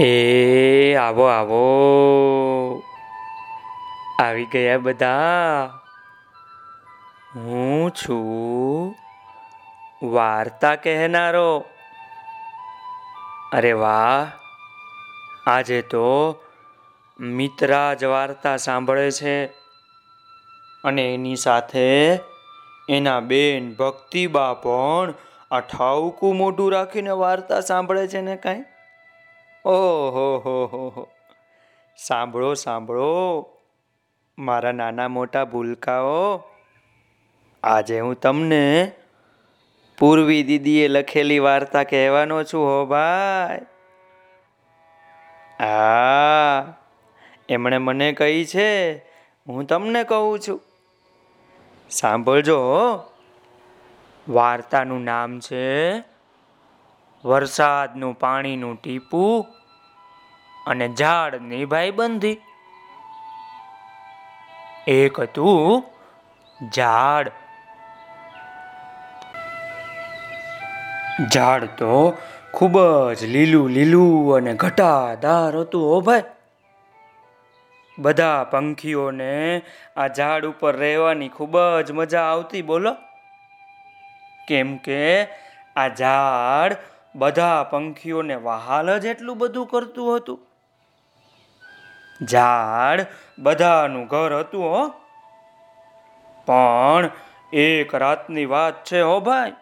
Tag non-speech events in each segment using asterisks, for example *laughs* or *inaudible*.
એ, આવો આવો. આવી ગયા બધા. હું છું વાર્તા કહેનારો. અરે વાહ. આજે તો મિત્રા જ વાર્તા સાંભળે છે. અને એની સાથે એના બેન ભક્તિબા પણ આ ઠાવકું મોઢું રાખીને વાર્તા સાંભળે છે ને કાંઈ? ઓહો, હો હો હો. સાંભળો સાંભળો. મારા નાના મોટા ભૂલકાઓ, આજે હું તમને પૂર્વી દીદીએ લખેલી વાર્તા કહેવાનો છું, હો ભાઈ. હા, એમણે મને કહી છે, હું તમને કહું છું. સાંભળજો વાર્તાનું નામ છે, વરસાદનું પાણીનું ટીપું અને ઝાડની ભાઈબંધી. એક હતું ઝાડ. ઝાડ તો ખૂબ જ લીલું લીલું અને ઘટાદાર હતું હો ભાઈ. બધા પંખીઓને આ ઝાડ ઉપર રહેવાની ખૂબ જ મજા આવતી, બોલો. કેમ કે આ ઝાડ બધા પંખીઓને વહાલ જ એટલું બધું કરતું હતું. ઝાડ બધાનું ઘર હતું, હો. પણ એક રાતની વાત છે, હો ભાઈ.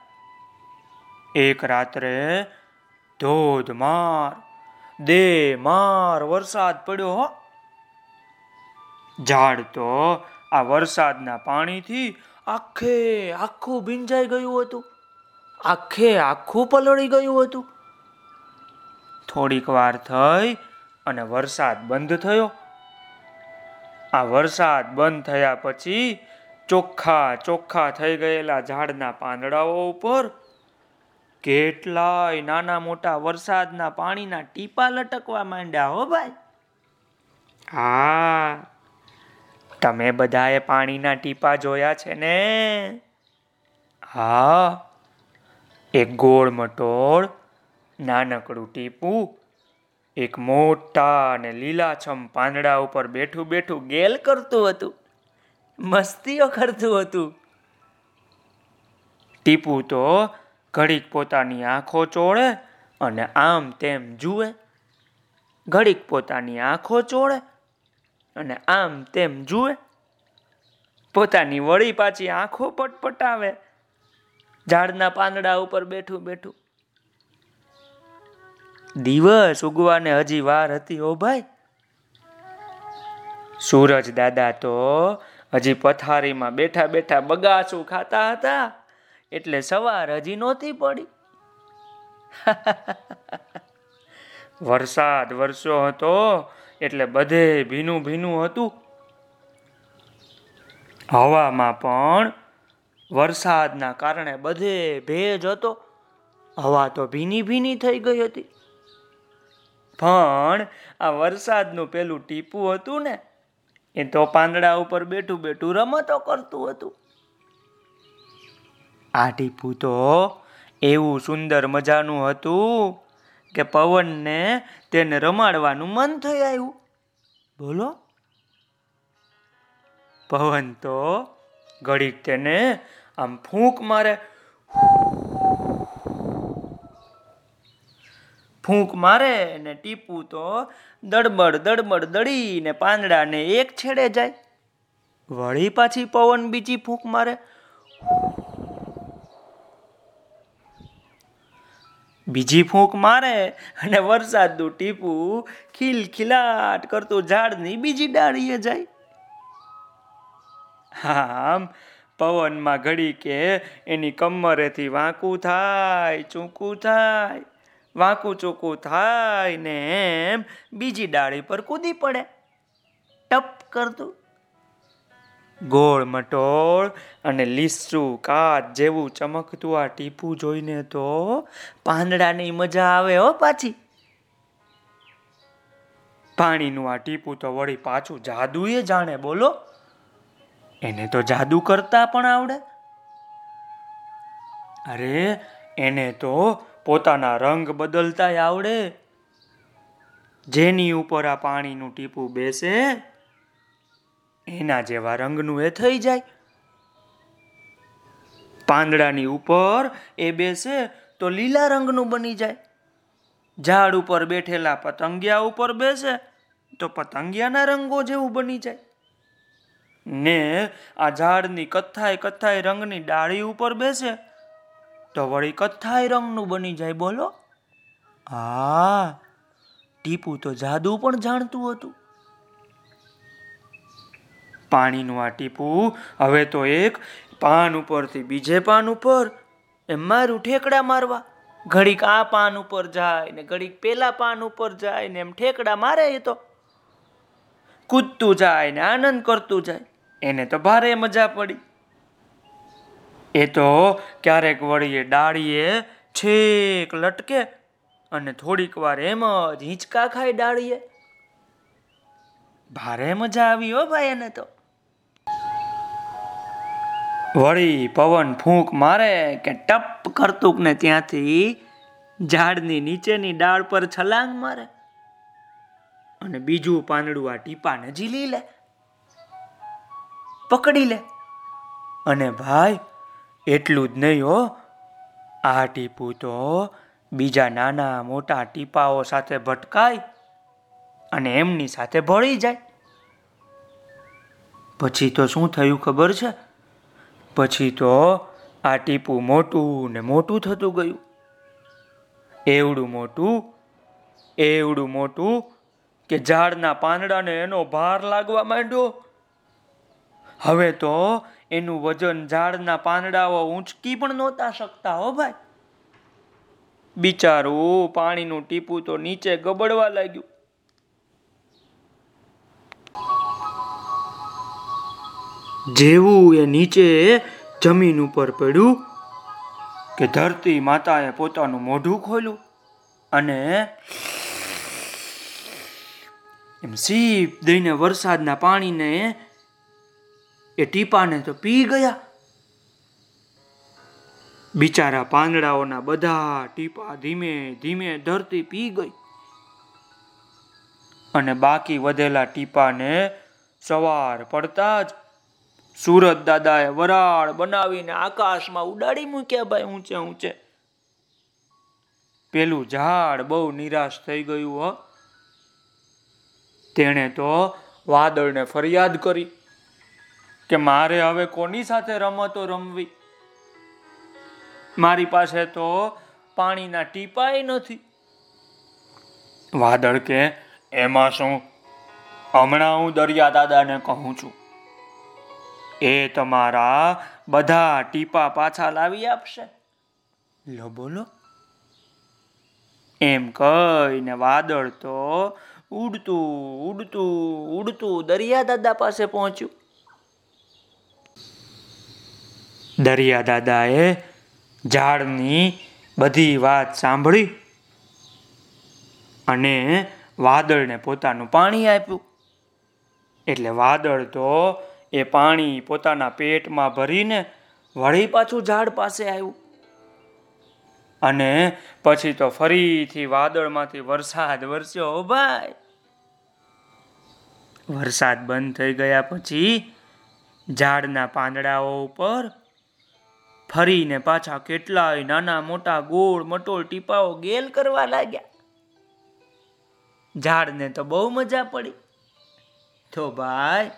એક રાત્રે ધોધમાર દે માર વરસાદ પડ્યો, હો. ઝાડ તો આ વરસાદના પાણીથી આખે આખું ભીંજાઈ ગયું હતું. આખે આખું પલળી ગયું હતું. થોડીક વાર થઈ અને વરસાદ બંધ થયો. આ વરસાદ બંધ થયા પછી ચોખ્ખા ચોખ્ખા થઈ ગયેલા ઝાડના પાંદડાઓ ઉપર કેટલાય નાના મોટા વરસાદના પાણીના ટીપા લટકવા માંડ્યા હો ભાઈ. હા, તમે બધાએ પાણીના ટીપા જોયા છે ને? હા, એક ગોળ મટોળ, નાનકડું ટીપું એક મોટા અને લીલાછમ પાંદડા ઉપર બેઠું બેઠું ગેલ કરતું હતું. મસ્તીઓ કરતું હતું. ટીપુ તો ઘડીક પોતાની આંખો ચોળે અને આમ તેમ જુએ. ઘડીક પોતાની આંખો ચોળે અને આમ તેમ જુએ. પોતાની વળી પાછી આંખો પટપટાવે. ઝાડના પાંદડા ઉપર બેઠું બેઠું દિવસ ઉગવાને હજી વાર હતી, ઓ ભાઈ. સૂરજ દાદા તો હજી પથારીમાં બેઠા બેઠા બગાસું ખાતા હતા, એટલે સવાર હજી નહોતી પડી. *laughs* વરસાદ વરસ્યો હતો, એટલે બધે ભીનું ભીનું હતું. હવામાં પણ વરસાદના કારણે બધે ભેજ હતો. હવા તો ભીની ભીની થઈ ગઈ હતી. પણ આ વરસાદનું પેલું ટીપું હતું ને, એ તો પાંદડા ઉપર બેઠું બેઠું રમતો કરતું હતું. આ ટીપું તો એવું સુંદર મજાનું હતું કે પવનને તેને રમાડવાનું મન થઈ આવ્યું. બોલો? પવન તો ઘડીક તેને આમ ફૂંક મારે ફૂંક મારે ને ટીપું તો દડબડ દડબડ દડીને પાંદડાને એક છેડે જાય. વળી પાછી પવન બીજી ફૂંક મારે. બીજી ફૂંક મારે અને વરસાદનું ટીપું ખીલખીલાટ કરતું ઝાડની બીજી ડાળીએ જાય. આમ પવનમાં ઘડી કે એની કમરેથી વાંકું થાય, ચૂંકું થાય. વાંકું ચૂકું થાય ને એમ બીજી ડાળી પર કૂદી પડે. ટપ કરતું ગોળ મટોળ અને લીસું કાચ જેવું ચમકતું આ ટીપું જોઈને તો પાંદડાની મજા આવે હો પાછી. પાણીનું આ ટીપું તો વળી પાછું જાદુએ જાણે, બોલો. એને તો જાદુ કરતા પણ આવડે. અરે, એને તો પોતાના રંગ બદલતા આવડે? જેની ઉપર આ પાણીનું ટીપું બેસે, એના જેવા રંગનું એ થઈ જાય. પાંદડાની ઉપર એ બેસે તો લીલા રંગનું બની જાય. ઝાડ ઉપર બેઠેલા પતંગિયા ઉપર બેસે તો પતંગિયાના રંગો જેવું બની જાય. ને આ ઝાડની કથ્થાઈ કથ્થાઈ રંગની ડાળી ઉપર બેસે તો વળી કથ્થાઈ રંગનું બની જાય, બોલો? હા, ટીપુ તો જાદુ પણ જાણતું હતું. પાણીનું આ ટીપું હવે તો એક પાન ઉપરથી બીજે પાન ઉપર એમ મારું ઠેકડા મારવા. ઘડીક આ પાન ઉપર જાય ને ઘડીક પેલા પાન ઉપર જાય ને એમ ઠેકડા મારે એ તો. કૂદતું જાય ને આનંદ કરતું જાય, એને તો ભારે મજા પડી. એ તો ક્યારેક વળી એ ડાળીએ છેક લટકે અને થોડીક વાર એમ જ હિંચકા ખાય ડાળીએ. ભારે મજા આવી હો ભાઈ એને તો. વળી પવન ફૂંક મારે કે ટપ કરતુક ને ત્યાંથી ઝાડની નીચેની ડાળ પર છલાંગ મારે અને બીજું પાંદડું આ ટીપાને ઝીલી લે, પકડી લે અને ભાઈ એટલું જ નહીં હો. આ ટીપું તો બીજા નાના મોટા ટીપાઓ સાથે ભટકાય અને એમની સાથે ભળી જાય. પછી તો શું થયું ખબર છે? પછી તો આ ટીપું મોટું ને મોટું થતું ગયું. એવડું મોટું એવડું મોટું કે ઝાડના પાંદડાને એનો ભાર લાગવા માંડ્યો. હવે તો એનું વજન ઝાડના પાંદડાઓ ઊંચકી પણ નહોતા શકતા, હો ભાઈ. બિચારું પાણીનું ટીપું તો નીચે ગબડવા લાગ્યું. જેવું એ નીચે જમીન ઉપર પડ્યું કે ધરતી માતાએ પોતાનું મોઢું ખોલ્યું અને એમ સીપ દઈને વરસાદના પાણીને એ ટીપાને તો પી ગયા. બિચારા પાંદડાઓના બધા ટીપા ધીમે ધીમે ધરતી પી ગઈ. અને બાકી વધેલા ટીપાને સવાર પડતા જ સુરત દાદાએ વરાળ બનાવીને આકાશમાં ઉડાડી મૂક્યા, ભાઈ, ઊંચે ઊંચે. પેલું ઝાડ બહુ નિરાશ થઈ ગયું, હો. તેણે તો વાદળને ફરિયાદ કરી. કે મારે હવે કોની સાથે રમતો રમવી? મારી પાસે તો પાણીના ટીપાય નથી. વાદળ કે એમાં શું? હમણાં હું દરિયા દાદાને કહું છું. એ તમારા બધા ટીપા પાછા લાવી આપશે. લો બોલો. એમ કહીને વાદળ તો ઉડતું ઉડતું ઉડતું દરિયા દાદા પાસે પહોંચ્યું. દરિયા દાદાએ ઝાડની બધી વાત સાંભળી અને વાદળને પોતાનું પાણી આપ્યું. એટલે વાદળ તો એ પાણી પોતાના પેટમાં ભરીને વળી પાછું ઝાડ પાસે આવ્યું. અને પછી તો ફરીથી વાદળમાંથી વરસાદ વરસ્યો. ભાઈ! વરસાદ બંધ થઈ ગયા પછી ઝાડના પાંદડાઓ ઉપર ફરીને પાછા કેટલાય નાના મોટા ગોળ મટોળ ટીપાઓ ગેલ કરવા લાગ્યા. ઝાડને તો બહુ મજા પડી. તો ભાઈ,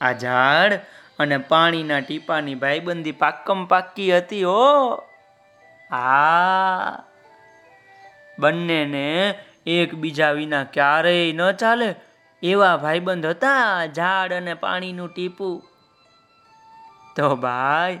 આ ઝાડ અને પાણીના ટીપાની ભાઈબંધી પાક્કમ પાક્કી હતી હો. આ બંનેને એકબીજા વિના ક્યારેય ન ચાલે એવા ભાઈબંધ હતા ઝાડ અને પાણીનું ટીપું. તો ભાઈ